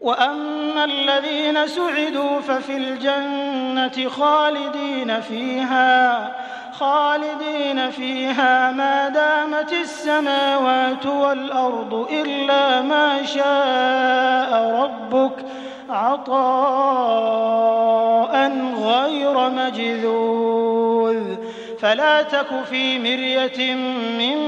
وأما الذين سعدوا ففي الجنة خالدين فيها خالدين فيها ما دامت السماوات والأرض إلا ما شاء ربك عطاء غير مجذوذ. فلا تك في مرية مما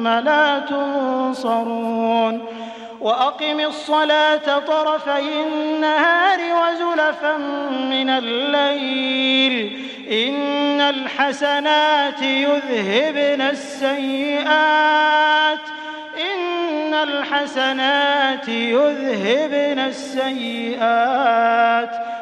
ثم لا تنصرون وأقم الصلاة طرفي النهار وزلفا من الليل إن الحسنات يذهبن السيئات إن الحسنات يذهبن السيئات